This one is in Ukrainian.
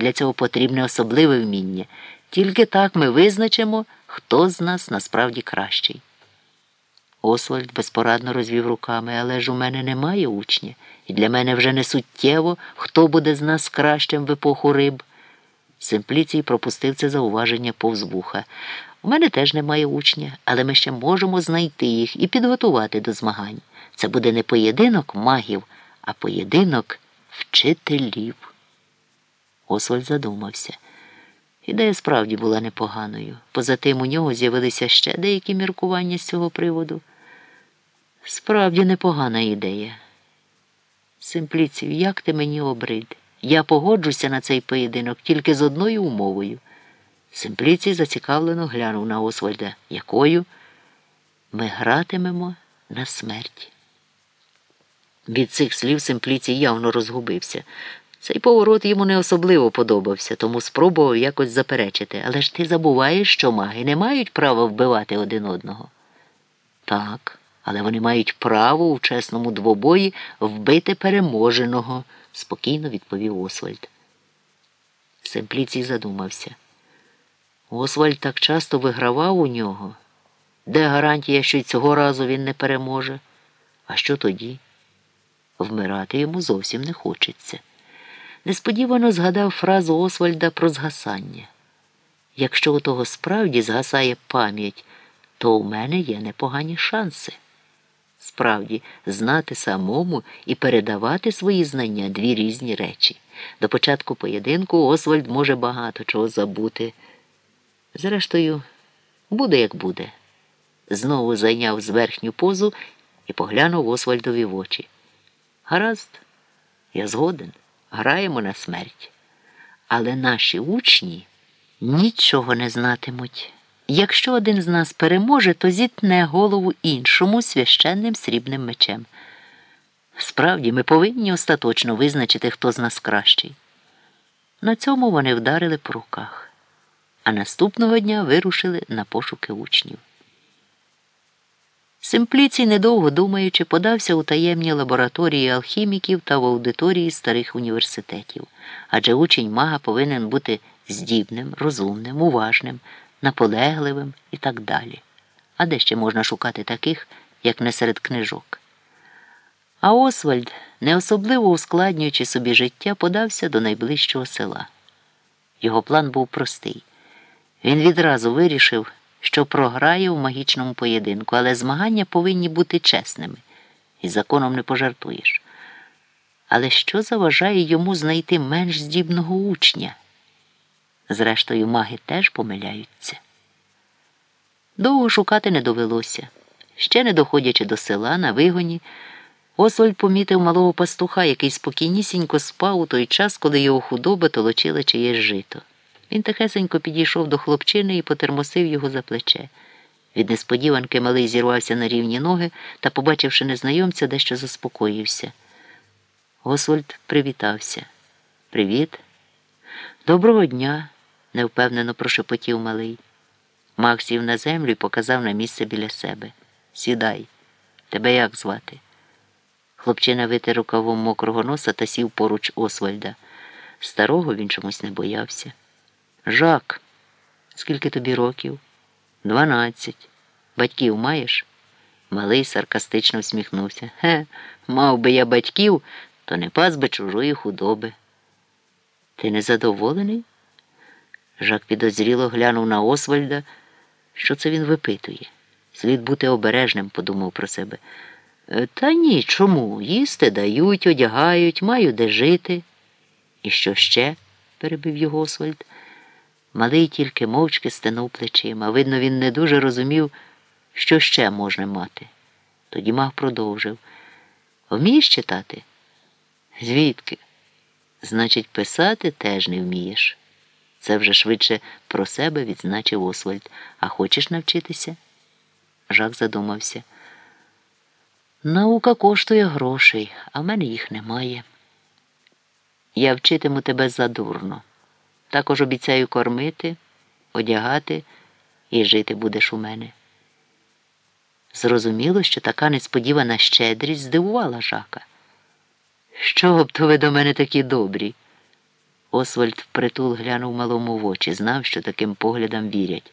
Для цього потрібне особливе вміння. Тільки так ми визначимо, хто з нас насправді кращий. Освальд безпорадно розвів руками, але ж у мене немає учня, і для мене вже не суттєво, хто буде з нас кращим в епоху риб. Симпліцій пропустив це зауваження повз вуха. У мене теж немає учня, але ми ще можемо знайти їх і підготувати до змагань. Це буде не поєдинок магів, а поєдинок вчителів. Освальд задумався. Ідея справді була непоганою. Поза тим у нього з'явилися ще деякі міркування з цього приводу. Справді непогана ідея. Симпліців, як ти мені обрид? Я погоджуся на цей поєдинок тільки з одною умовою. Симпліцій зацікавлено глянув на Освальда, якою ми гратимемо на смерть. Від цих слів Симпліцій явно розгубився. Цей поворот йому не особливо подобався, тому спробував якось заперечити. Але ж ти забуваєш, що маги не мають права вбивати один одного. Так, але вони мають право у чесному двобої вбити переможеного, спокійно відповів Освальд. Симпліцій задумався. Освальд так часто вигравав у нього. Де гарантія, що й цього разу він не переможе? А що тоді? Вмирати йому зовсім не хочеться. Несподівано згадав фразу Освальда про згасання. Якщо у того справді згасає пам'ять, то у мене є непогані шанси. Справді, знати самому і передавати свої знання дві різні речі. До початку поєдинку Освальд може багато чого забути. Зрештою, буде, як буде. Знову зайняв зверхню позу і поглянув Освальдові в очі. Гаразд, я згоден, граємо на смерть. Але наші учні нічого не знатимуть. Якщо один з нас переможе, то зітне голову іншому священним срібним мечем. Справді, ми повинні остаточно визначити, хто з нас кращий. На цьому вони вдарили по руках, а наступного дня вирушили на пошуки учнів. Симпліцій, недовго думаючи, подався у таємні лабораторії алхіміків та в аудиторії старих університетів, адже учень мага повинен бути здібним, розумним, уважним, наполегливим і так далі. А де ще можна шукати таких, як не серед книжок? А Освальд, не особливо ускладнюючи собі життя, подався до найближчого села. Його план був простий. Він відразу вирішив що програє в магічному поєдинку, але змагання повинні бути чесними, і законом не пожартуєш. Але що заважає йому знайти менш здібного учня? Зрештою, маги теж помиляються. Довго шукати не довелося. Ще не доходячи до села на вигоні, Освальд помітив малого пастуха, який спокійнісінько спав у той час, коли його худоби толочили чиєсь жито. Він тихесенько підійшов до хлопчини і потермосив його за плече. Від несподіванки малий зірвався на рівні ноги та, побачивши незнайомця, дещо заспокоївся. Освальд привітався. Привіт. Доброго дня, невпевнено прошепотів малий. Мак сів на землю і показав на місце біля себе. Сідай, тебе як звати? Хлопчина витер рукавом мокрого носа та сів поруч Освальда. Старого він чомусь не боявся. Жак, скільки тобі років? Дванадцять. Батьків маєш? Малий саркастично всміхнувся. Ге, мав би я батьків, то не пас би чужої худоби. Ти незадоволений? Жак підозріло глянув на Освальда. Що це він випитує? Слід бути обережним, подумав про себе. «Е, та ні, чому? Їсти дають, одягають, маю де жити. І що ще? перебив його Освальд. Малий тільки мовчки стенув плечима. Видно, він не дуже розумів, що ще можна мати. Тоді мав продовжив. Вмієш читати? Звідки? Значить, писати теж не вмієш. Це вже швидше про себе відзначив Освальд. А хочеш навчитися? Жак задумався. Наука коштує грошей, а в мене їх немає. Я вчитиму тебе задурно. Також обіцяю кормити, одягати і жити будеш у мене. Зрозуміло, що така несподівана щедрість здивувала жака. Що б то ви до мене такі добрі? Освальд впритул глянув малому в очі, знав, що таким поглядам вірять.